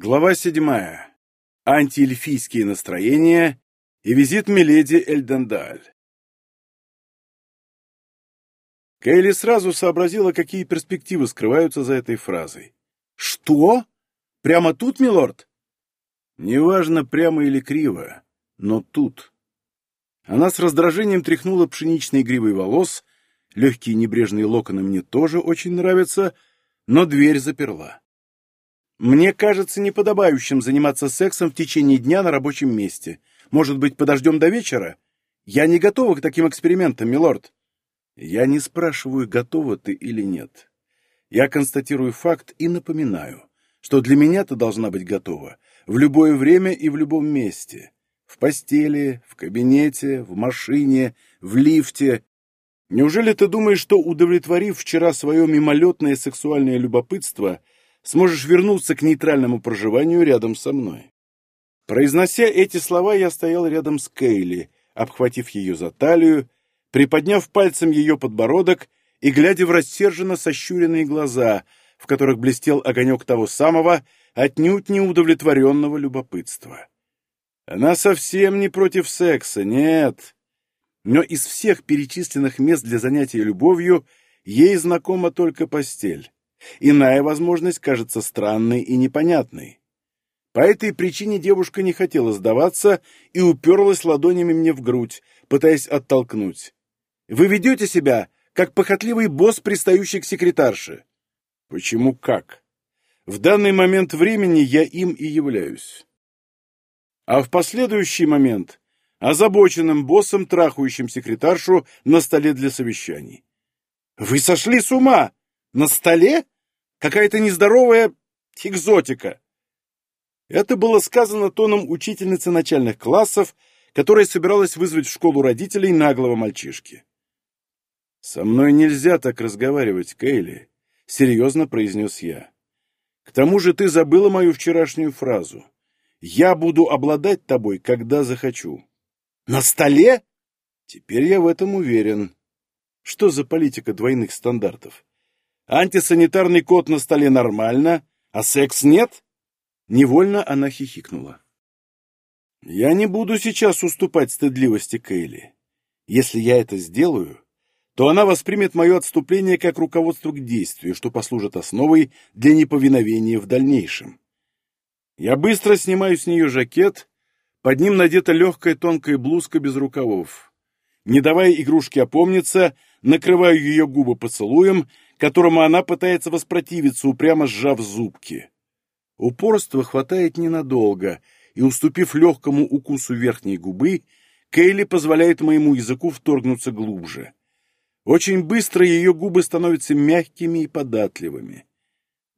Глава седьмая. Антиэльфийские настроения и визит Миледи Эльдендаль. Кейли сразу сообразила, какие перспективы скрываются за этой фразой. «Что? Прямо тут, милорд?» «Неважно, прямо или криво, но тут». Она с раздражением тряхнула пшеничной гривой волос, легкие небрежные локоны мне тоже очень нравятся, но дверь заперла. Мне кажется неподобающим заниматься сексом в течение дня на рабочем месте. Может быть, подождем до вечера? Я не готова к таким экспериментам, милорд. Я не спрашиваю, готова ты или нет. Я констатирую факт и напоминаю, что для меня ты должна быть готова в любое время и в любом месте. В постели, в кабинете, в машине, в лифте. Неужели ты думаешь, что, удовлетворив вчера свое мимолетное сексуальное любопытство, сможешь вернуться к нейтральному проживанию рядом со мной. Произнося эти слова, я стоял рядом с Кейли, обхватив ее за талию, приподняв пальцем ее подбородок и глядя в рассерженно сощуренные глаза, в которых блестел огонек того самого, отнюдь неудовлетворенного любопытства. Она совсем не против секса, нет. Но из всех перечисленных мест для занятия любовью ей знакома только постель. Иная возможность кажется странной и непонятной. По этой причине девушка не хотела сдаваться и уперлась ладонями мне в грудь, пытаясь оттолкнуть. «Вы ведете себя, как похотливый босс, пристающий к секретарше». «Почему как?» В данный момент времени я им и являюсь. А в последующий момент озабоченным боссом, трахающим секретаршу на столе для совещаний. «Вы сошли с ума!» На столе? Какая-то нездоровая экзотика. Это было сказано тоном учительницы начальных классов, которая собиралась вызвать в школу родителей наглого мальчишки. «Со мной нельзя так разговаривать, Кейли», — серьезно произнес я. «К тому же ты забыла мою вчерашнюю фразу. Я буду обладать тобой, когда захочу». «На столе?» «Теперь я в этом уверен. Что за политика двойных стандартов? Антисанитарный код на столе нормально, а секс нет? Невольно она хихикнула. Я не буду сейчас уступать стыдливости Кейли. Если я это сделаю, то она воспримет мое отступление как руководство к действию, что послужит основой для неповиновения в дальнейшем. Я быстро снимаю с нее жакет, под ним надета легкая тонкая блузка без рукавов. Не давая игрушке опомниться, накрываю ее губы поцелуем которому она пытается воспротивиться, упрямо сжав зубки. Упорства хватает ненадолго, и, уступив легкому укусу верхней губы, Кейли позволяет моему языку вторгнуться глубже. Очень быстро ее губы становятся мягкими и податливыми.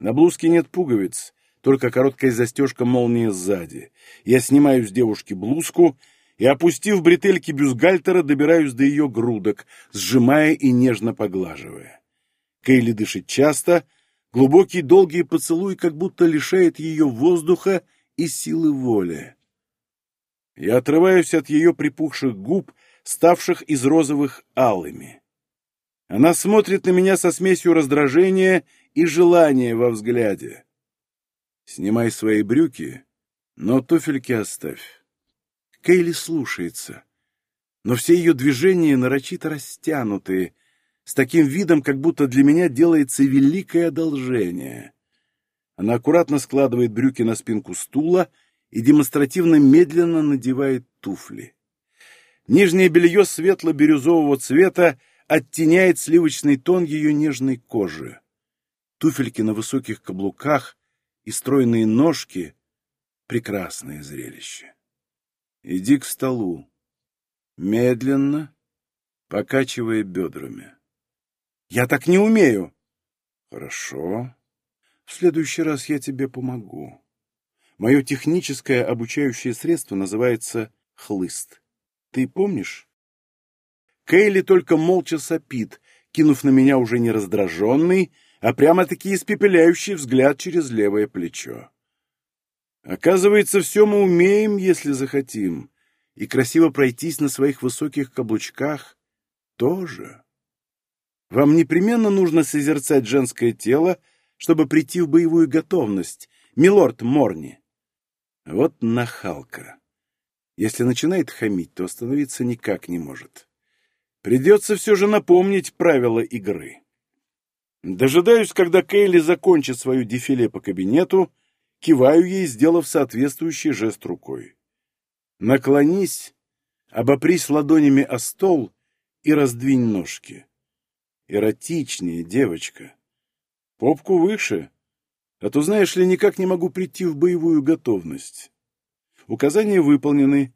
На блузке нет пуговиц, только короткая застежка молнии сзади. Я снимаю с девушки блузку и, опустив бретельки бюстгальтера, добираюсь до ее грудок, сжимая и нежно поглаживая. Кейли дышит часто, глубокий долгий поцелуй как будто лишает ее воздуха и силы воли. Я отрываюсь от ее припухших губ, ставших из розовых алыми. Она смотрит на меня со смесью раздражения и желания во взгляде. Снимай свои брюки, но туфельки оставь. Кейли слушается, но все ее движения нарочито растянутые, с таким видом, как будто для меня делается великое одолжение. Она аккуратно складывает брюки на спинку стула и демонстративно медленно надевает туфли. Нижнее белье светло-бирюзового цвета оттеняет сливочный тон ее нежной кожи. Туфельки на высоких каблуках и стройные ножки — прекрасное зрелище. Иди к столу. Медленно, покачивая бедрами. Я так не умею. Хорошо. В следующий раз я тебе помогу. Мое техническое обучающее средство называется хлыст. Ты помнишь? Кейли только молча сопит, кинув на меня уже не раздраженный, а прямо-таки испепеляющий взгляд через левое плечо. Оказывается, все мы умеем, если захотим, и красиво пройтись на своих высоких каблучках тоже. Вам непременно нужно созерцать женское тело, чтобы прийти в боевую готовность, милорд Морни. Вот нахалка. Если начинает хамить, то остановиться никак не может. Придется все же напомнить правила игры. Дожидаюсь, когда Кейли закончит свою дефиле по кабинету, киваю ей, сделав соответствующий жест рукой. Наклонись, обопрись ладонями о стол и раздвинь ножки. Эротичнее, девочка. Попку выше, а то, знаешь ли, никак не могу прийти в боевую готовность. Указания выполнены.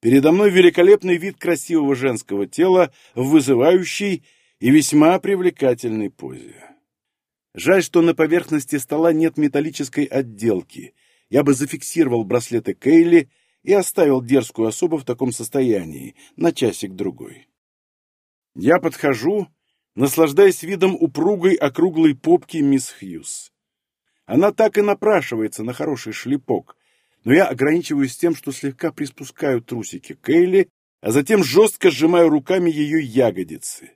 Передо мной великолепный вид красивого женского тела в вызывающей и весьма привлекательной позе. Жаль, что на поверхности стола нет металлической отделки. Я бы зафиксировал браслеты Кейли и оставил дерзкую особу в таком состоянии на часик-другой. Я подхожу, наслаждаясь видом упругой округлой попки мисс Хьюз. Она так и напрашивается на хороший шлепок, но я ограничиваюсь тем, что слегка приспускаю трусики Кейли, а затем жестко сжимаю руками ее ягодицы.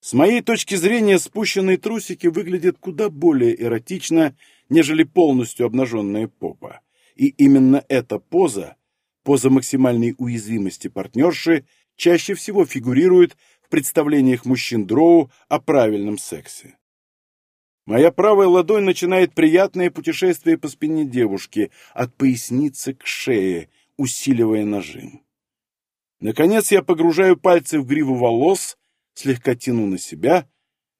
С моей точки зрения, спущенные трусики выглядят куда более эротично, нежели полностью обнаженная попа. И именно эта поза, поза максимальной уязвимости партнерши, чаще всего фигурирует в представлениях мужчин Дроу о правильном сексе. Моя правая ладонь начинает приятное путешествие по спине девушки, от поясницы к шее, усиливая нажим. Наконец я погружаю пальцы в гриву волос, слегка тяну на себя,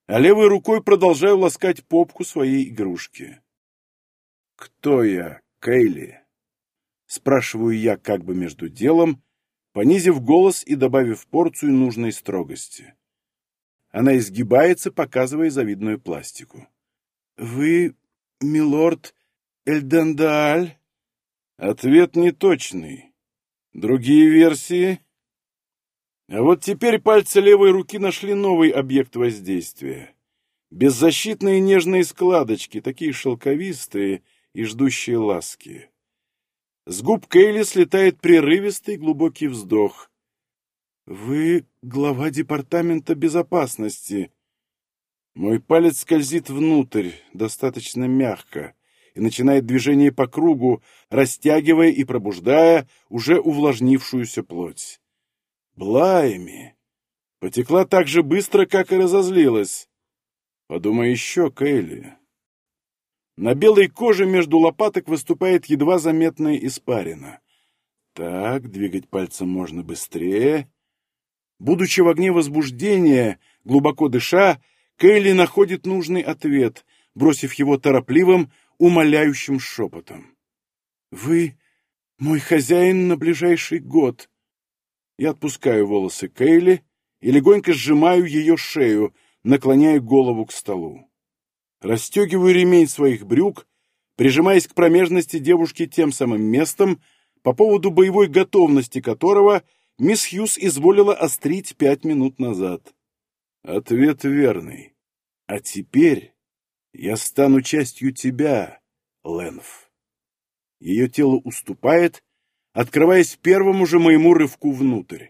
а левой рукой продолжаю ласкать попку своей игрушки. «Кто я, Кейли?» Спрашиваю я как бы между делом, понизив голос и добавив порцию нужной строгости. Она изгибается, показывая завидную пластику. «Вы, милорд Эльдандааль?» Ответ неточный. Другие версии? А вот теперь пальцы левой руки нашли новый объект воздействия. Беззащитные нежные складочки, такие шелковистые и ждущие ласки. С губ Кейли слетает прерывистый глубокий вздох. «Вы глава департамента безопасности», мой палец скользит внутрь, достаточно мягко, и начинает движение по кругу, растягивая и пробуждая уже увлажнившуюся плоть. Блайми! Потекла так же быстро, как и разозлилась. Подумай еще, Кейли. На белой коже между лопаток выступает едва заметная испарина. Так, двигать пальцем можно быстрее. Будучи в огне возбуждения, глубоко дыша, Кейли находит нужный ответ, бросив его торопливым, умоляющим шепотом. «Вы мой хозяин на ближайший год». Я отпускаю волосы Кейли и легонько сжимаю ее шею, наклоняя голову к столу. Расстегиваю ремень своих брюк, прижимаясь к промежности девушки тем самым местом, по поводу боевой готовности которого мисс Хьюз изволила острить пять минут назад. Ответ верный. А теперь я стану частью тебя, Ленф. Ее тело уступает, открываясь первому же моему рывку внутрь.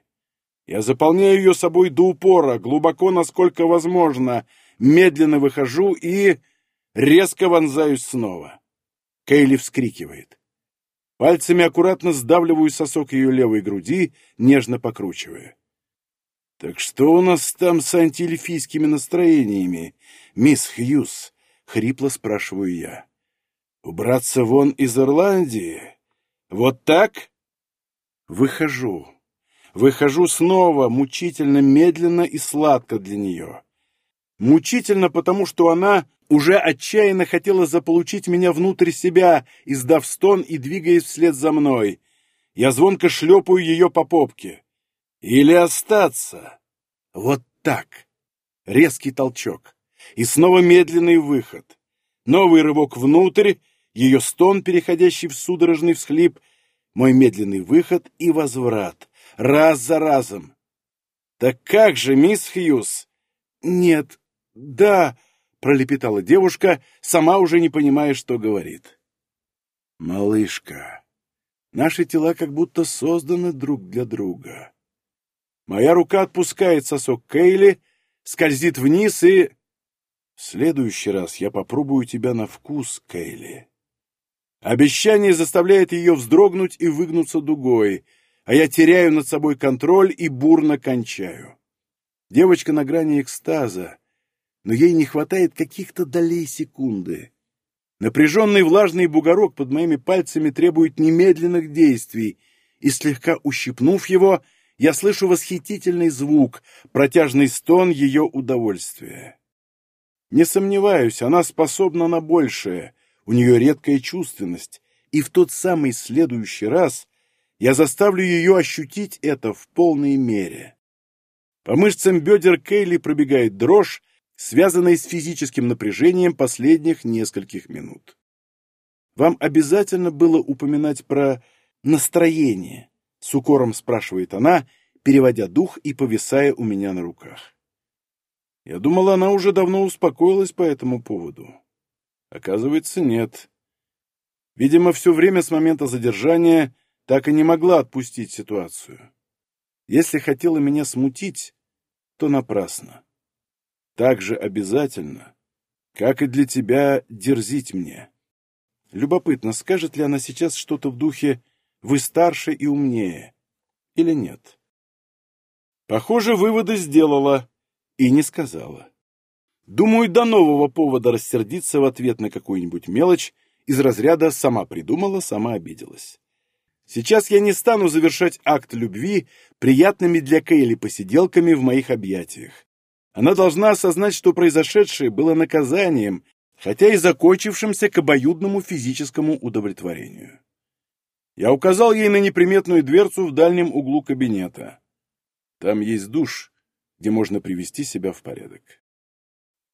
Я заполняю ее собой до упора, глубоко, насколько возможно, медленно выхожу и резко вонзаюсь снова. Кейли вскрикивает. Пальцами аккуратно сдавливаю сосок ее левой груди, нежно покручивая. «Так что у нас там с антиэльфийскими настроениями, мисс Хьюз?» — хрипло спрашиваю я. «Убраться вон из Ирландии? Вот так?» Выхожу. Выхожу снова, мучительно, медленно и сладко для нее. Мучительно, потому что она уже отчаянно хотела заполучить меня внутрь себя, издав стон и двигаясь вслед за мной. Я звонко шлепаю ее по попке. Или остаться. Вот так. Резкий толчок. И снова медленный выход. Новый рывок внутрь, ее стон, переходящий в судорожный всхлип, мой медленный выход и возврат. Раз за разом. «Так как же, мисс Хьюз?» «Нет, да», — пролепетала девушка, сама уже не понимая, что говорит. «Малышка, наши тела как будто созданы друг для друга. Моя рука отпускает сосок Кейли, скользит вниз и... В следующий раз я попробую тебя на вкус, Кейли. Обещание заставляет ее вздрогнуть и выгнуться дугой, а я теряю над собой контроль и бурно кончаю. Девочка на грани экстаза, но ей не хватает каких-то долей секунды. Напряженный влажный бугорок под моими пальцами требует немедленных действий, и, слегка ущипнув его, я слышу восхитительный звук, протяжный стон ее удовольствия. Не сомневаюсь, она способна на большее, у нее редкая чувственность, и в тот самый следующий раз я заставлю ее ощутить это в полной мере. По мышцам бедер Кейли пробегает дрожь, связанная с физическим напряжением последних нескольких минут. Вам обязательно было упоминать про настроение, с укором спрашивает она, переводя дух и повисая у меня на руках. Я думала, она уже давно успокоилась по этому поводу. Оказывается, нет. Видимо, все время с момента задержания так и не могла отпустить ситуацию. Если хотела меня смутить, то напрасно. Так же обязательно, как и для тебя дерзить мне. Любопытно, скажет ли она сейчас что-то в духе «вы старше и умнее» или нет? Похоже, выводы сделала и не сказала. Думаю, до нового повода рассердиться в ответ на какую-нибудь мелочь из разряда «сама придумала, сама обиделась». Сейчас я не стану завершать акт любви приятными для Кейли посиделками в моих объятиях. Она должна осознать, что произошедшее было наказанием, хотя и закончившимся к обоюдному физическому удовлетворению. Я указал ей на неприметную дверцу в дальнем углу кабинета. Там есть душ, где можно привести себя в порядок.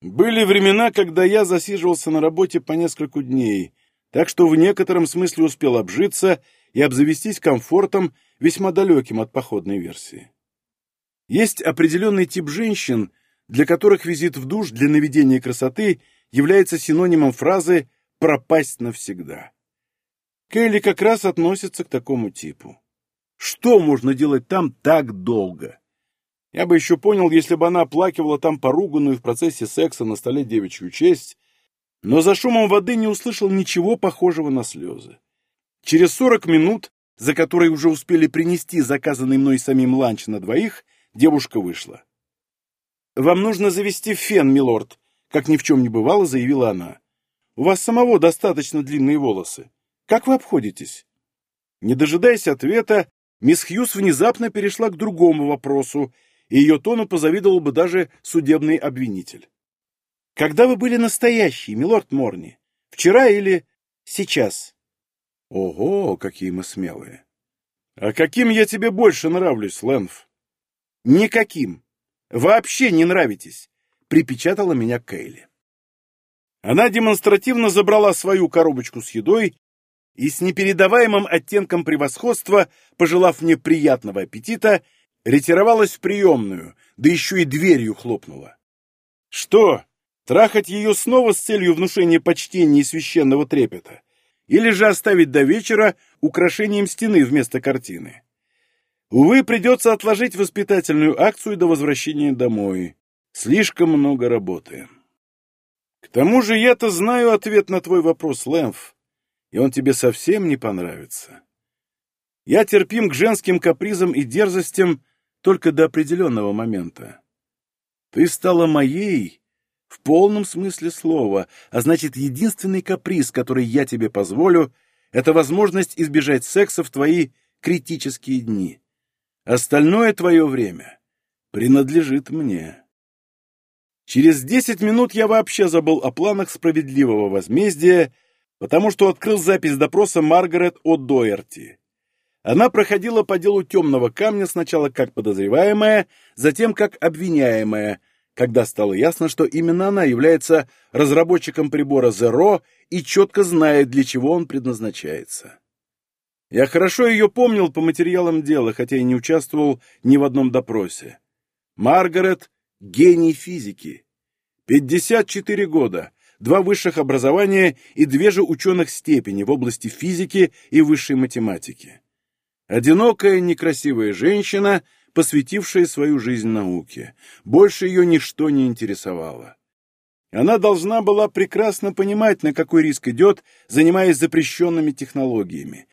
Были времена, когда я засиживался на работе по несколько дней, так что в некотором смысле успел обжиться и обзавестись комфортом, весьма далеким от походной версии. Есть определенный тип женщин, для которых визит в душ для наведения красоты является синонимом фразы «пропасть навсегда». Келли как раз относится к такому типу. Что можно делать там так долго? Я бы еще понял, если бы она оплакивала там поруганную в процессе секса на столе девичью честь, но за шумом воды не услышал ничего похожего на слезы. Через сорок минут, за которые уже успели принести заказанный мной самим ланч на двоих, девушка вышла. «Вам нужно завести фен, милорд», — как ни в чем не бывало, заявила она. «У вас самого достаточно длинные волосы. Как вы обходитесь?» Не дожидаясь ответа, мисс Хьюз внезапно перешла к другому вопросу, и ее тону позавидовал бы даже судебный обвинитель. «Когда вы были настоящие, милорд Морни? Вчера или сейчас?» «Ого, какие мы смелые!» «А каким я тебе больше нравлюсь, Лэнф?» «Никаким. Вообще не нравитесь», — припечатала меня Кейли. Она демонстративно забрала свою коробочку с едой и с непередаваемым оттенком превосходства, пожелав мне приятного аппетита, ретировалась в приемную, да еще и дверью хлопнула. Что, трахать ее снова с целью внушения почтения и священного трепета? Или же оставить до вечера украшением стены вместо картины? Увы, придется отложить воспитательную акцию до возвращения домой. Слишком много работы. К тому же я-то знаю ответ на твой вопрос, Лэмф, и он тебе совсем не понравится. Я терпим к женским капризам и дерзостям, только до определенного момента. Ты стала моей в полном смысле слова, а значит, единственный каприз, который я тебе позволю, это возможность избежать секса в твои критические дни. Остальное твое время принадлежит мне. Через десять минут я вообще забыл о планах справедливого возмездия, потому что открыл запись допроса Маргарет О. Доерти. Она проходила по делу темного камня сначала как подозреваемая, затем как обвиняемая, когда стало ясно, что именно она является разработчиком прибора Zero и четко знает, для чего он предназначается. Я хорошо ее помнил по материалам дела, хотя и не участвовал ни в одном допросе. Маргарет — гений физики. 54 года, два высших образования и две же ученых степени в области физики и высшей математики. Одинокая, некрасивая женщина, посвятившая свою жизнь науке. Больше ее ничто не интересовало. Она должна была прекрасно понимать, на какой риск идет, занимаясь запрещенными технологиями.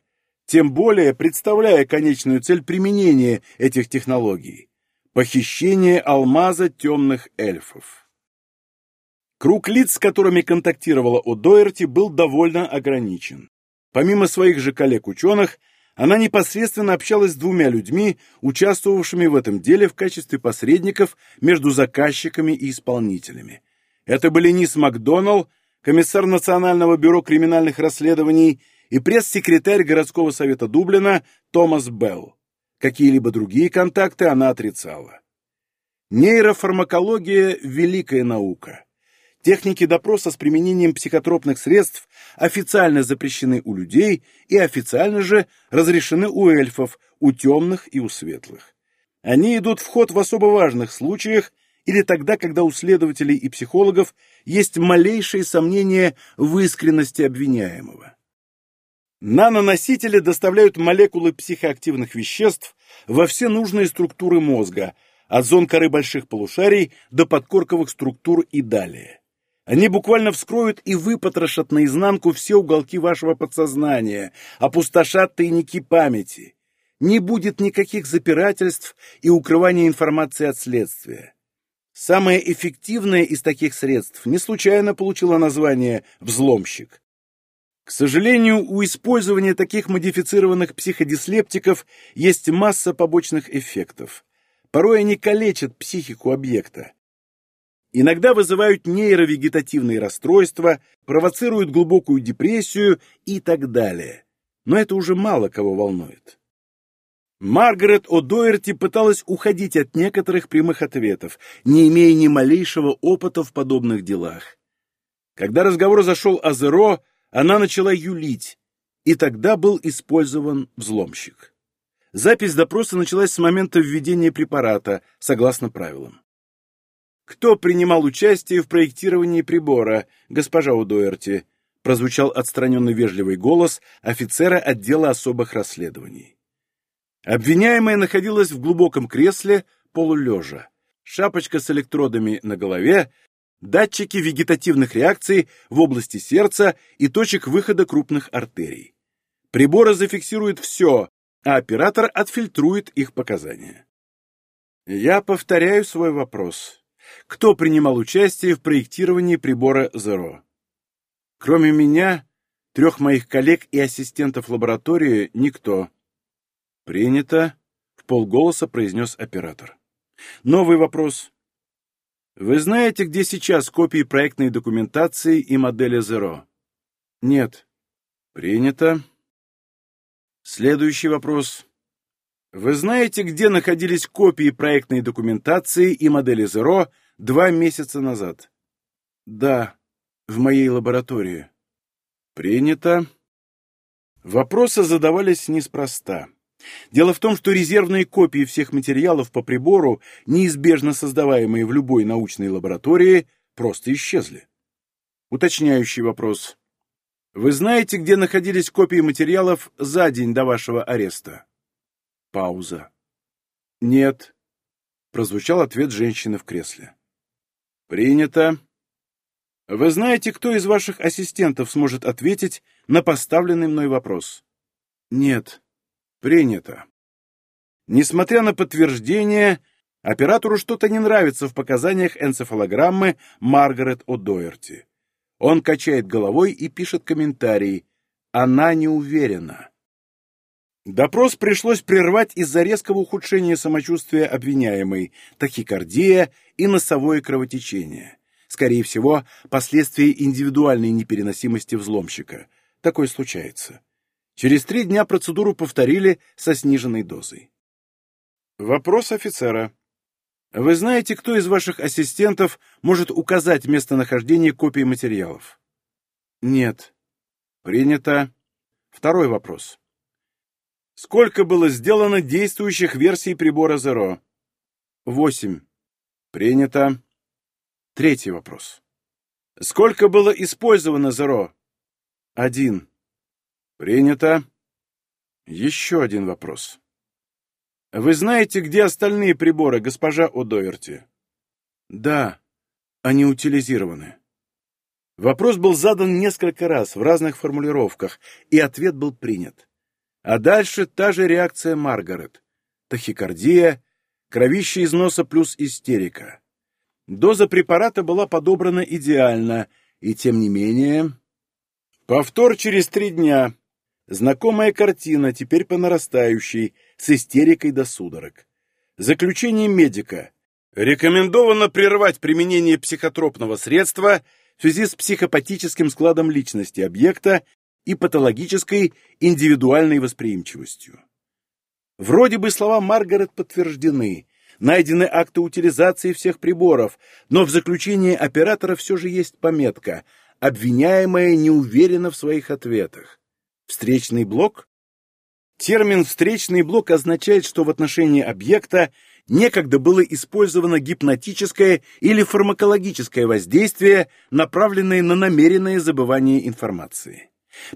Тем более, представляя конечную цель применения этих технологий – похищение алмаза темных эльфов. Круг лиц, с которыми контактировала О'Дойерти, был довольно ограничен. Помимо своих же коллег-ученых, она непосредственно общалась с двумя людьми, участвовавшими в этом деле в качестве посредников между заказчиками и исполнителями. Это были Нис Макдоналл, комиссар Национального бюро криминальных расследований и пресс-секретарь городского совета Дублина Томас Белл. Какие-либо другие контакты она отрицала. Нейрофармакология – великая наука. Техники допроса с применением психотропных средств официально запрещены у людей и официально же разрешены у эльфов, у темных и у светлых. Они идут в ход в особо важных случаях или тогда, когда у следователей и психологов есть малейшие сомнения в искренности обвиняемого. Наноносители доставляют молекулы психоактивных веществ во все нужные структуры мозга, от зон коры больших полушарий до подкорковых структур и далее. Они буквально вскроют и выпотрошат наизнанку все уголки вашего подсознания, опустошат тайники памяти. Не будет никаких запирательств и укрывания информации от следствия. Самое эффективное из таких средств не случайно получило название «взломщик». К сожалению, у использования таких модифицированных психодислептиков есть масса побочных эффектов. Порой они калечат психику объекта. Иногда вызывают нейровегетативные расстройства, провоцируют глубокую депрессию и так далее. Но это уже мало кого волнует. Маргарет О'Дойерти пыталась уходить от некоторых прямых ответов, не имея ни малейшего опыта в подобных делах. Когда разговор зашел о Зеро, она начала юлить, и тогда был использован взломщик. Запись допроса началась с момента введения препарата, согласно правилам. «Кто принимал участие в проектировании прибора, госпожа Удуэрти?» прозвучал отстраненный вежливый голос офицера отдела особых расследований. Обвиняемая находилась в глубоком кресле, полулежа. Шапочка с электродами на голове, датчики вегетативных реакций в области сердца и точек выхода крупных артерий. Приборы зафиксируют все, а оператор отфильтрует их показания. Я повторяю свой вопрос кто принимал участие в проектировании прибора Zero. Кроме меня, трех моих коллег и ассистентов лаборатории, никто. Принято, в полголоса произнес оператор. Новый вопрос. Вы знаете, где сейчас копии проектной документации и модели Zero? Нет. Принято. Следующий вопрос. Вы знаете, где находились копии проектной документации и модели Zero два месяца назад? Да, в моей лаборатории. Принято. Вопросы задавались неспроста. Дело в том, что резервные копии всех материалов по прибору, неизбежно создаваемые в любой научной лаборатории, просто исчезли. Уточняющий вопрос. Вы знаете, где находились копии материалов за день до вашего ареста? Пауза. Нет. Прозвучал ответ женщины в кресле. Принято. Вы знаете, кто из ваших ассистентов сможет ответить на поставленный мной вопрос? Нет. Принято. Несмотря на подтверждение, оператору что-то не нравится в показаниях энцефалограммы Маргарет О'Дойерти. Он качает головой и пишет комментарий. Она не уверена. Допрос пришлось прервать из-за резкого ухудшения самочувствия обвиняемой, тахикардия и носовое кровотечение. Скорее всего, последствия индивидуальной непереносимости взломщика. Такое случается. Через три дня процедуру повторили со сниженной дозой. Вопрос офицера. Вы знаете, кто из ваших ассистентов может указать местонахождение копий материалов? Нет. Принято. Второй вопрос. Сколько было сделано действующих версий прибора Zero? Восемь. Принято. Третий вопрос. Сколько было использовано Zero? Один. Принято. Еще один вопрос. Вы знаете, где остальные приборы, госпожа О'Дойерти? Да, они утилизированы. Вопрос был задан несколько раз в разных формулировках, и ответ был принят. А дальше та же реакция Маргарет. Тахикардия, кровище из носа плюс истерика. Доза препарата была подобрана идеально, и тем не менее... Повтор через три дня. Знакомая картина, теперь по нарастающей, с истерикой до судорог. Заключение медика. Рекомендовано прервать применение психотропного средства в связи с психопатическим складом личности объекта и патологической индивидуальной восприимчивостью. Вроде бы слова Маргарет подтверждены, найдены акты утилизации всех приборов, но в заключении оператора все же есть пометка «Обвиняемая не уверена в своих ответах». Встречный блок? Термин «встречный блок» означает, что в отношении объекта некогда было использовано гипнотическое или фармакологическое воздействие, направленное на намеренное забывание информации.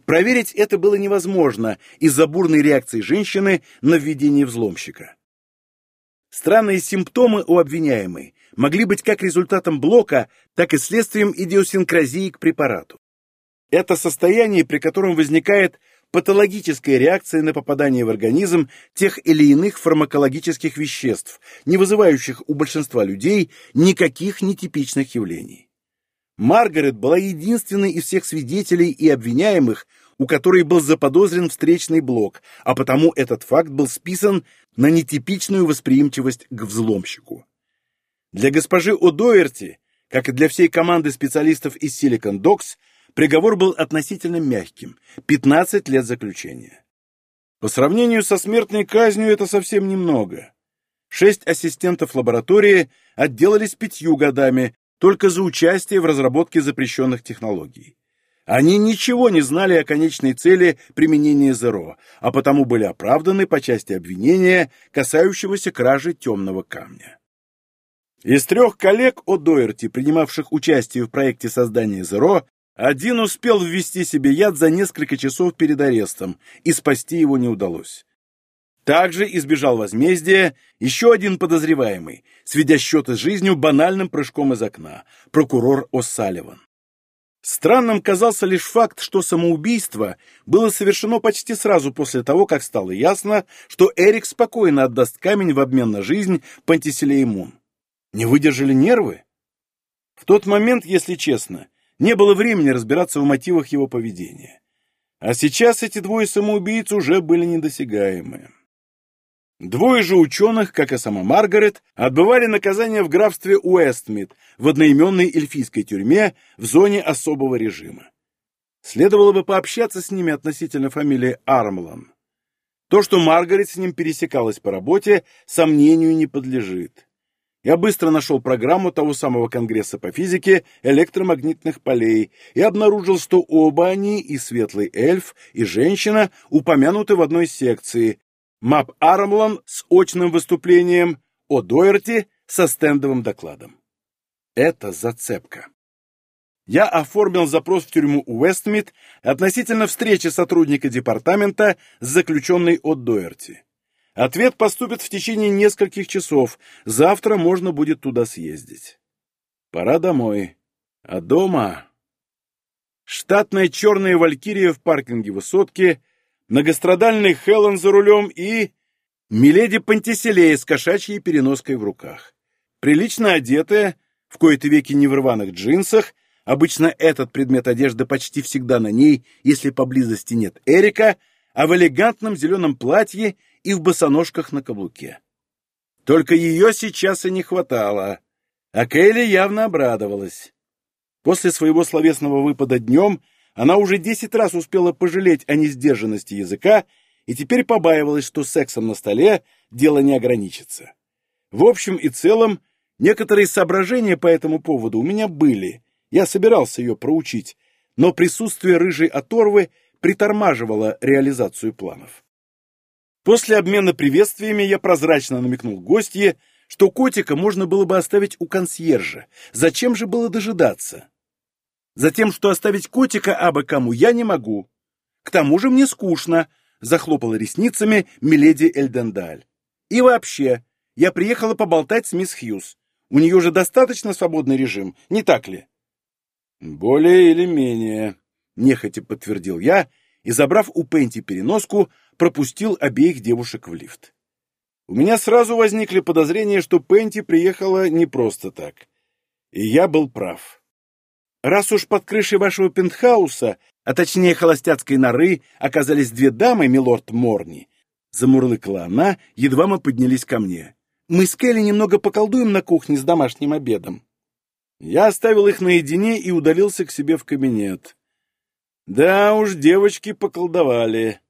Проверить это было невозможно из-за бурной реакции женщины на введение взломщика. Странные симптомы у обвиняемой могли быть как результатом блока, так и следствием идиосинкразии к препарату. Это состояние, при котором возникает патологическая реакция на попадание в организм тех или иных фармакологических веществ, не вызывающих у большинства людей никаких нетипичных явлений. Маргарет была единственной из всех свидетелей и обвиняемых, у которой был заподозрен встречный блок, а потому этот факт был списан на нетипичную восприимчивость к взломщику. Для госпожи О'Доерти, как и для всей команды специалистов из Silicon Docs, приговор был относительно мягким – 15 лет заключения. По сравнению со смертной казнью это совсем немного. Шесть ассистентов лаборатории отделались пятью годами только за участие в разработке запрещенных технологий. Они ничего не знали о конечной цели применения ЗЕРО, а потому были оправданы по части обвинения, касающегося кражи темного камня. Из трех коллег о Дойерти, принимавших участие в проекте создания ЗЕРО, один успел ввести себе яд за несколько часов перед арестом, и спасти его не удалось. Также избежал возмездия еще один подозреваемый, сведя счеты с жизнью банальным прыжком из окна, прокурор О'Салливан. Странным казался лишь факт, что самоубийство было совершено почти сразу после того, как стало ясно, что Эрик спокойно отдаст камень в обмен на жизнь Пантиселеймун. Не выдержали нервы? В тот момент, если честно, не было времени разбираться в мотивах его поведения. А сейчас эти двое самоубийц уже были недосягаемы. Двое же ученых, как и сама Маргарет, отбывали наказание в графстве Уэстмит, в одноименной эльфийской тюрьме в зоне особого режима. Следовало бы пообщаться с ними относительно фамилии Армлан. То, что Маргарет с ним пересекалась по работе, сомнению не подлежит. Я быстро нашел программу того самого Конгресса по физике электромагнитных полей и обнаружил, что оба они, и светлый эльф, и женщина, упомянуты в одной секции, Мап Армлан с очным выступлением, о Дойерти со стендовым докладом. Это зацепка. Я оформил запрос в тюрьму Уэстмит относительно встречи сотрудника департамента с заключенной от Дойерти. Ответ поступит в течение нескольких часов. Завтра можно будет туда съездить. Пора домой. А дома... Штатная черная валькирия в паркинге высотки — многострадальный Хелен за рулем и... Миледи Пантиселея с кошачьей переноской в руках. Прилично одетая, в кои-то веки не в рваных джинсах, обычно этот предмет одежды почти всегда на ней, если поблизости нет Эрика, а в элегантном зеленом платье и в босоножках на каблуке. Только ее сейчас и не хватало, а Келли явно обрадовалась. После своего словесного выпада днем она уже десять раз успела пожалеть о несдержанности языка и теперь побаивалась, что сексом на столе дело не ограничится. В общем и целом, некоторые соображения по этому поводу у меня были. Я собирался ее проучить, но присутствие рыжей оторвы притормаживало реализацию планов. После обмена приветствиями я прозрачно намекнул гостье, что котика можно было бы оставить у консьержа. Зачем же было дожидаться? Затем, что оставить котика абы кому я не могу. К тому же мне скучно, — захлопала ресницами миледи Эльдендаль. И вообще, я приехала поболтать с мисс Хьюз. У нее же достаточно свободный режим, не так ли? «Более или менее», — нехотя подтвердил я и, забрав у Пенти переноску, пропустил обеих девушек в лифт. У меня сразу возникли подозрения, что Пенти приехала не просто так. И я был прав. Раз уж под крышей вашего пентхауса, а точнее холостяцкой норы, оказались две дамы, милорд Морни, замурлыкала она, едва мы поднялись ко мне. Мы с Келли немного поколдуем на кухне с домашним обедом. Я оставил их наедине и удалился к себе в кабинет. Да уж, девочки поколдовали.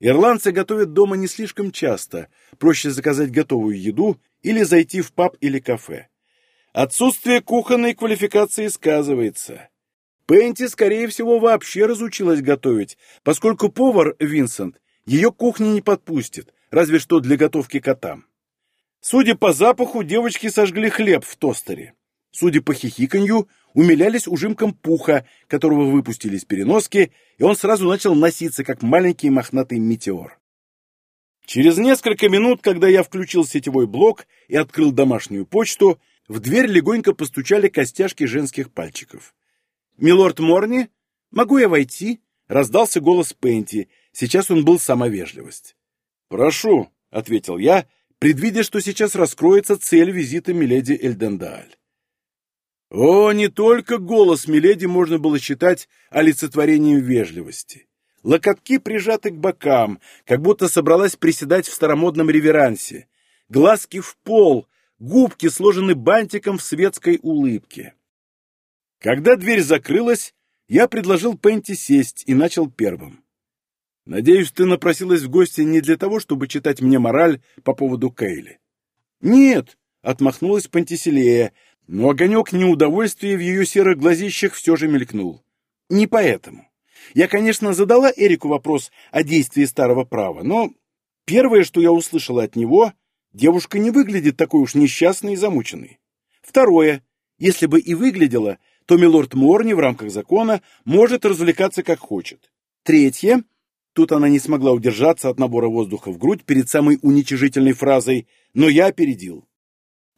Ирландцы готовят дома не слишком часто, проще заказать готовую еду или зайти в паб или кафе. Отсутствие кухонной квалификации сказывается. Пенти, скорее всего, вообще разучилась готовить, поскольку повар Винсент ее кухни не подпустит, разве что для готовки котам. Судя по запаху, девочки сожгли хлеб в тостере. Судя по хихиканью, умилялись ужимком пуха, которого выпустили из переноски, и он сразу начал носиться, как маленький мохнатый метеор. Через несколько минут, когда я включил сетевой блок и открыл домашнюю почту, в дверь легонько постучали костяшки женских пальчиков. «Милорд Морни, могу я войти?» — раздался голос Пенти. Сейчас он был сама вежливость. «Прошу», — ответил я, предвидя, что сейчас раскроется цель визита Миледи Эльдендааль. О, не только голос Миледи можно было считать олицетворением вежливости. Локотки прижаты к бокам, как будто собралась приседать в старомодном реверансе. Глазки в пол, губки сложены бантиком в светской улыбке. Когда дверь закрылась, я предложил Пенти сесть и начал первым. «Надеюсь, ты напросилась в гости не для того, чтобы читать мне мораль по поводу Кейли?» «Нет», — отмахнулась Пантиселея, но огонек неудовольствия в ее серых глазищах все же мелькнул. Не поэтому. Я, конечно, задала Эрику вопрос о действии старого права, но первое, что я услышала от него, девушка не выглядит такой уж несчастной и замученной. Второе, если бы и выглядела, то милорд Морни в рамках закона может развлекаться как хочет. Третье, тут она не смогла удержаться от набора воздуха в грудь перед самой уничижительной фразой, но я опередил.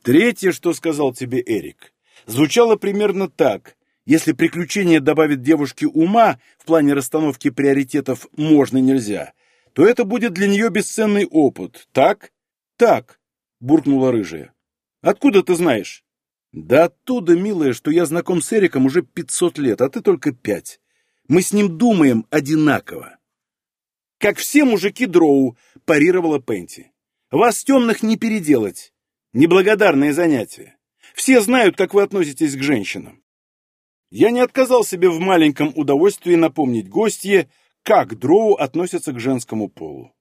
Третье, что сказал тебе Эрик, звучало примерно так. Если приключение добавит девушке ума в плане расстановки приоритетов можно-нельзя, то это будет для нее бесценный опыт. Так? Так, буркнула рыжая. Откуда ты знаешь? Да оттуда, милая, что я знаком с Эриком уже пятьсот лет, а ты только пять. Мы с ним думаем одинаково. Как все мужики дроу, парировала Пенти. Вас темных не переделать. Неблагодарное занятие. Все знают, как вы относитесь к женщинам. Я не отказал себе в маленьком удовольствии напомнить гостье, как дроу относятся к женскому полу.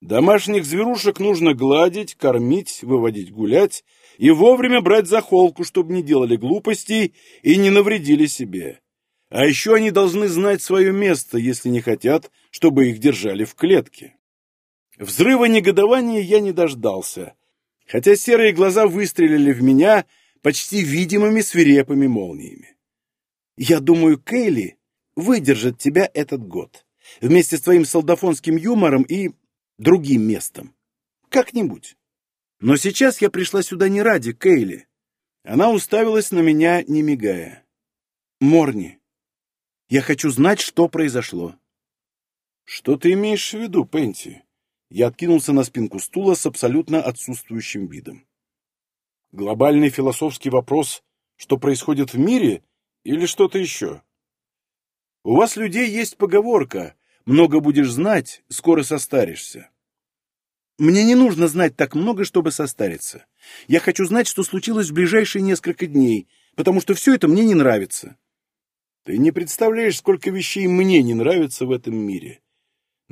Домашних зверушек нужно гладить, кормить, выводить гулять и вовремя брать за холку, чтобы не делали глупостей и не навредили себе. А еще они должны знать свое место, если не хотят, чтобы их держали в клетке. Взрыва негодования я не дождался, хотя серые глаза выстрелили в меня почти видимыми свирепыми молниями. Я думаю, Кейли выдержит тебя этот год, вместе с твоим солдафонским юмором и другим местом. Как-нибудь. Но сейчас я пришла сюда не ради Кейли. Она уставилась на меня, не мигая. Морни, я хочу знать, что произошло. Что ты имеешь в виду, Пенти? Я откинулся на спинку стула с абсолютно отсутствующим видом. Глобальный философский вопрос, что происходит в мире, или что-то еще? У вас, людей, есть поговорка «много будешь знать, скоро состаришься». Мне не нужно знать так много, чтобы состариться. Я хочу знать, что случилось в ближайшие несколько дней, потому что все это мне не нравится. Ты не представляешь, сколько вещей мне не нравится в этом мире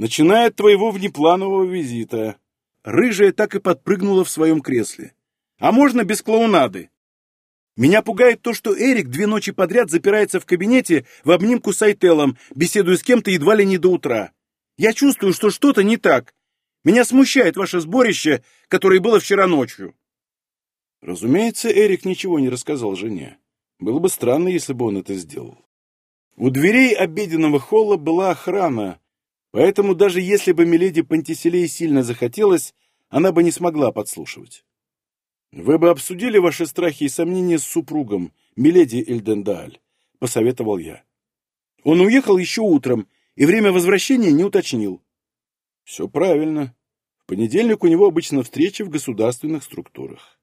начиная от твоего внепланового визита. Рыжая так и подпрыгнула в своем кресле. А можно без клоунады? Меня пугает то, что Эрик две ночи подряд запирается в кабинете в обнимку с Айтелом, беседуя с кем-то едва ли не до утра. Я чувствую, что что-то не так. Меня смущает ваше сборище, которое было вчера ночью. Разумеется, Эрик ничего не рассказал жене. Было бы странно, если бы он это сделал. У дверей обеденного холла была охрана, Поэтому даже если бы Миледи Пантиселей сильно захотелось, она бы не смогла подслушивать. Вы бы обсудили ваши страхи и сомнения с супругом, Миледи Эльдендааль, посоветовал я. Он уехал еще утром, и время возвращения не уточнил. Все правильно. В понедельник у него обычно встречи в государственных структурах.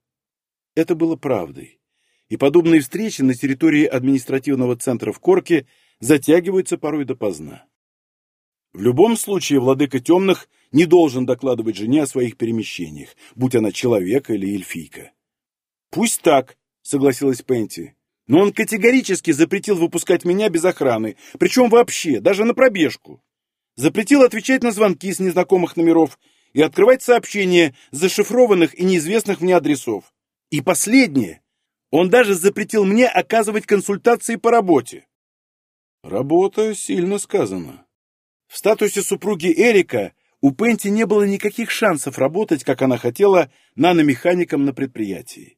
Это было правдой. И подобные встречи на территории административного центра в Корке затягиваются порой допоздна. В любом случае, владыка темных не должен докладывать жене о своих перемещениях, будь она человек или эльфийка. «Пусть так», — согласилась Пенти. «Но он категорически запретил выпускать меня без охраны, причем вообще, даже на пробежку. Запретил отвечать на звонки с незнакомых номеров и открывать сообщения зашифрованных и неизвестных мне адресов. И последнее. Он даже запретил мне оказывать консультации по работе. Работа сильно сказана. В статусе супруги Эрика у Пенти не было никаких шансов работать, как она хотела, наномехаником на предприятии.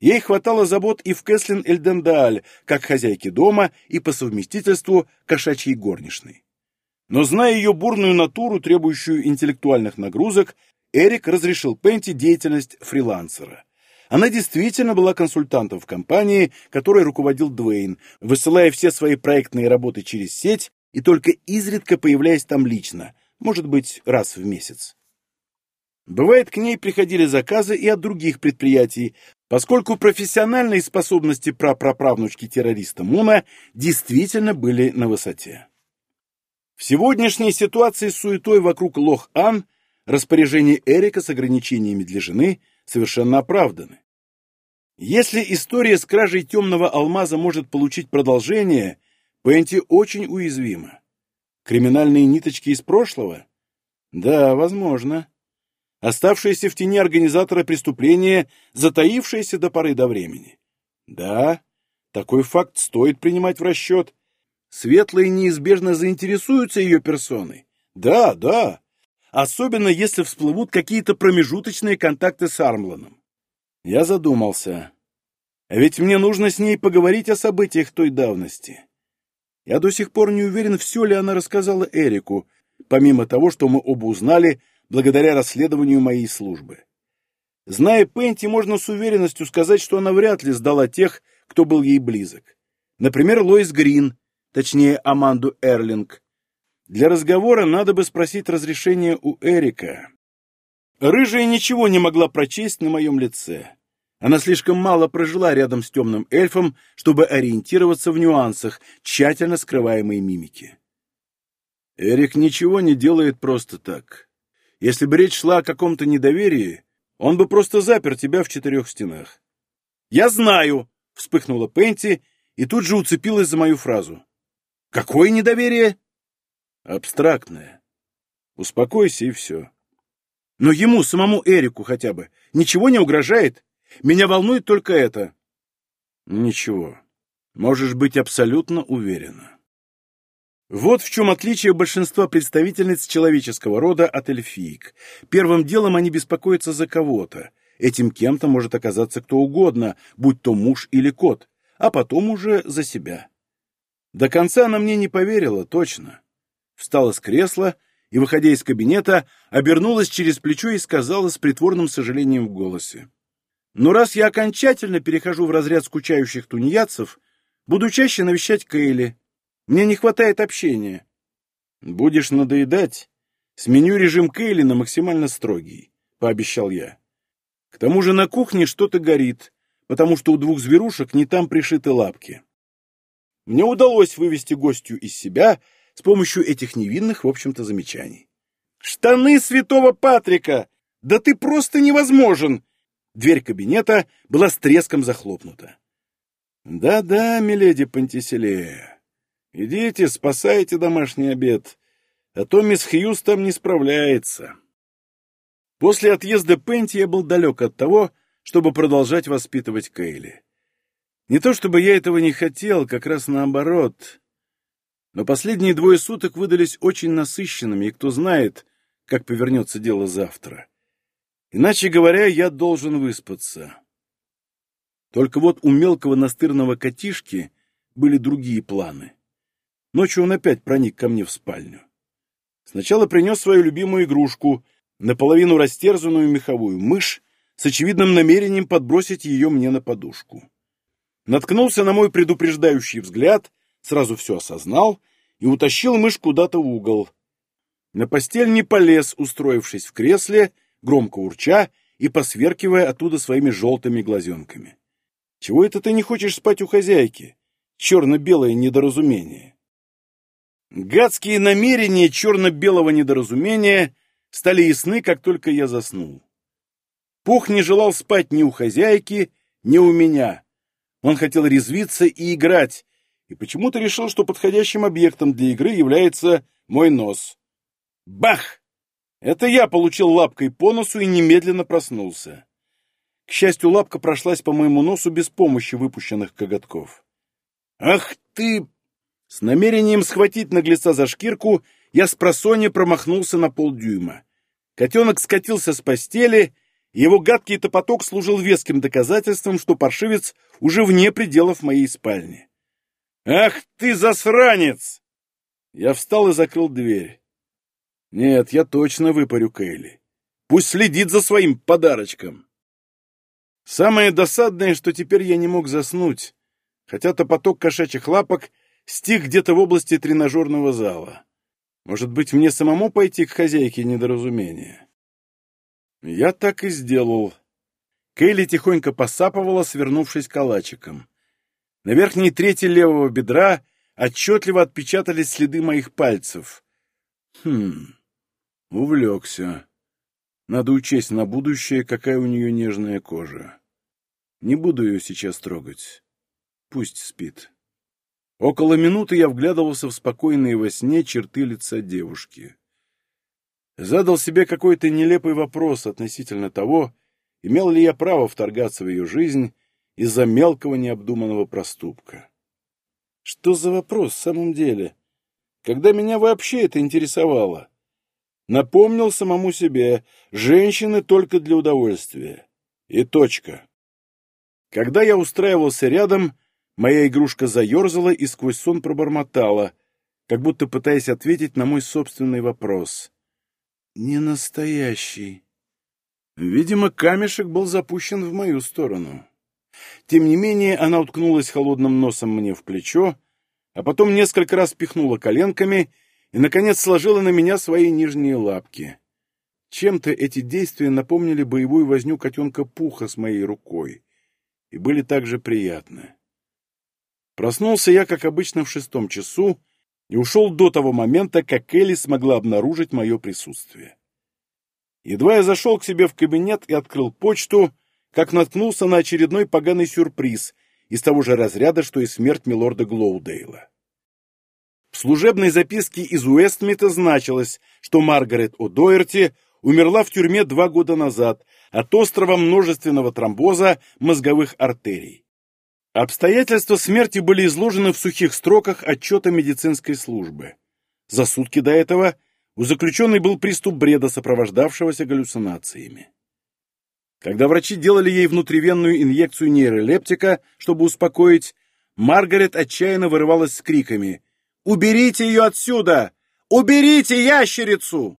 Ей хватало забот и в Кэслин-Эльдендааль, как хозяйки дома и по совместительству кошачьей горничной. Но зная ее бурную натуру, требующую интеллектуальных нагрузок, Эрик разрешил Пенти деятельность фрилансера. Она действительно была консультантом в компании, которой руководил Дуэйн, высылая все свои проектные работы через сеть и только изредка появляясь там лично, может быть, раз в месяц. Бывает, к ней приходили заказы и от других предприятий, поскольку профессиональные способности прапраправнучки террориста Муна действительно были на высоте. В сегодняшней ситуации с суетой вокруг Лох-Ан распоряжение Эрика с ограничениями для жены совершенно оправданы. Если история с кражей темного алмаза может получить продолжение, Пенти очень уязвима. Криминальные ниточки из прошлого? Да, возможно. Оставшиеся в тени организатора преступления, затаившиеся до поры до времени. Да, такой факт стоит принимать в расчет. Светлые неизбежно заинтересуются ее персоной. Да, да. Особенно если всплывут какие-то промежуточные контакты с Армланом. Я задумался. А ведь мне нужно с ней поговорить о событиях той давности. Я до сих пор не уверен, все ли она рассказала Эрику, помимо того, что мы оба узнали благодаря расследованию моей службы. Зная Пенти, можно с уверенностью сказать, что она вряд ли сдала тех, кто был ей близок. Например, Лоис Грин, точнее, Аманду Эрлинг. Для разговора надо бы спросить разрешение у Эрика. Рыжая ничего не могла прочесть на моем лице. Она слишком мало прожила рядом с темным эльфом, чтобы ориентироваться в нюансах, тщательно скрываемой мимики. Эрик ничего не делает просто так. Если бы речь шла о каком-то недоверии, он бы просто запер тебя в четырех стенах. «Я знаю!» — вспыхнула Пенти и тут же уцепилась за мою фразу. «Какое недоверие?» «Абстрактное. Успокойся и все». «Но ему, самому Эрику хотя бы, ничего не угрожает?» Меня волнует только это. Ничего. Можешь быть абсолютно уверена. Вот в чем отличие большинства представительниц человеческого рода от эльфиек. Первым делом они беспокоятся за кого-то. Этим кем-то может оказаться кто угодно, будь то муж или кот, а потом уже за себя. До конца она мне не поверила, точно. Встала с кресла и, выходя из кабинета, обернулась через плечо и сказала с притворным сожалением в голосе. Но раз я окончательно перехожу в разряд скучающих тунеядцев, буду чаще навещать Кейли. Мне не хватает общения. Будешь надоедать, сменю режим Кейли на максимально строгий, — пообещал я. К тому же на кухне что-то горит, потому что у двух зверушек не там пришиты лапки. Мне удалось вывести гостью из себя с помощью этих невинных, в общем-то, замечаний. «Штаны святого Патрика! Да ты просто невозможен!» Дверь кабинета была с треском захлопнута. «Да-да, миледи Пантиселея, идите, спасайте домашний обед, а то мисс Хьюз там не справляется». После отъезда Пенти я был далек от того, чтобы продолжать воспитывать Кейли. Не то чтобы я этого не хотел, как раз наоборот. Но последние двое суток выдались очень насыщенными, и кто знает, как повернется дело завтра. Иначе говоря, я должен выспаться. Только вот у мелкого настырного котишки были другие планы. Ночью он опять проник ко мне в спальню. Сначала принес свою любимую игрушку, наполовину растерзанную меховую мышь, с очевидным намерением подбросить ее мне на подушку. наткнулся на мой предупреждающий взгляд, сразу все осознал и утащил мышь куда-то в угол. На постель не полез, устроившись в кресле, громко урча и посверкивая оттуда своими желтыми глазенками. «Чего это ты не хочешь спать у хозяйки? Черно-белое недоразумение!» Гадские намерения черно-белого недоразумения стали ясны, как только я заснул. Пух не желал спать ни у хозяйки, ни у меня. Он хотел резвиться и играть, и почему-то решил, что подходящим объектом для игры является мой нос. Бах! Это я получил лапкой по носу и немедленно проснулся. К счастью, лапка прошлась по моему носу без помощи выпущенных коготков. «Ах ты!» С намерением схватить наглеца за шкирку, я с просонья промахнулся на полдюйма. Котенок скатился с постели, и его гадкий топоток служил веским доказательством, что паршивец уже вне пределов моей спальни. «Ах ты, засранец!» Я встал и закрыл дверь. Нет, я точно выпарю Кейли. Пусть следит за своим подарочком. Самое досадное, что теперь я не мог заснуть, хотя топоток кошачьих лапок стих где-то в области тренажерного зала. Может быть, мне самому пойти к хозяйке недоразумения? Я так и сделал. Кейли тихонько посапывала, свернувшись калачиком. На верхней трети левого бедра отчетливо отпечатались следы моих пальцев. Хм, увлекся. Надо учесть на будущее, какая у нее нежная кожа. Не буду ее сейчас трогать. Пусть спит. Около минуты я вглядывался в спокойные во сне черты лица девушки. Задал себе какой-то нелепый вопрос относительно того, имел ли я право вторгаться в ее жизнь из-за мелкого необдуманного проступка. Что за вопрос в самом деле? Когда меня вообще это интересовало? Напомнил самому себе, женщины только для удовольствия. И точка. Когда я устраивался рядом, Моя игрушка заерзала и сквозь сон пробормотала, как будто пытаясь ответить на мой собственный вопрос. «Не настоящий». Видимо, камешек был запущен в мою сторону. Тем не менее, она уткнулась холодным носом мне в плечо, а потом несколько раз пихнула коленками и, наконец, сложила на меня свои нижние лапки. Чем-то эти действия напомнили боевую возню котенка Пуха с моей рукой и были также приятны. Проснулся я, как обычно, в шестом часу и ушел до того момента, как Элли смогла обнаружить мое присутствие. Едва я зашел к себе в кабинет и открыл почту, как наткнулся на очередной поганый сюрприз из того же разряда, что и смерть милорда Глоудейла. В служебной записке из Уэстмита значилось, что Маргарет О'Дойерти умерла в тюрьме два года назад от острого множественного тромбоза мозговых артерий. Обстоятельства смерти были изложены в сухих строках отчета медицинской службы. За сутки до этого у заключенной был приступ бреда, сопровождавшегося галлюцинациями. Когда врачи делали ей внутривенную инъекцию нейролептика, чтобы успокоить, Маргарет отчаянно вырывалась с криками «Уберите ее отсюда! Уберите ящерицу!»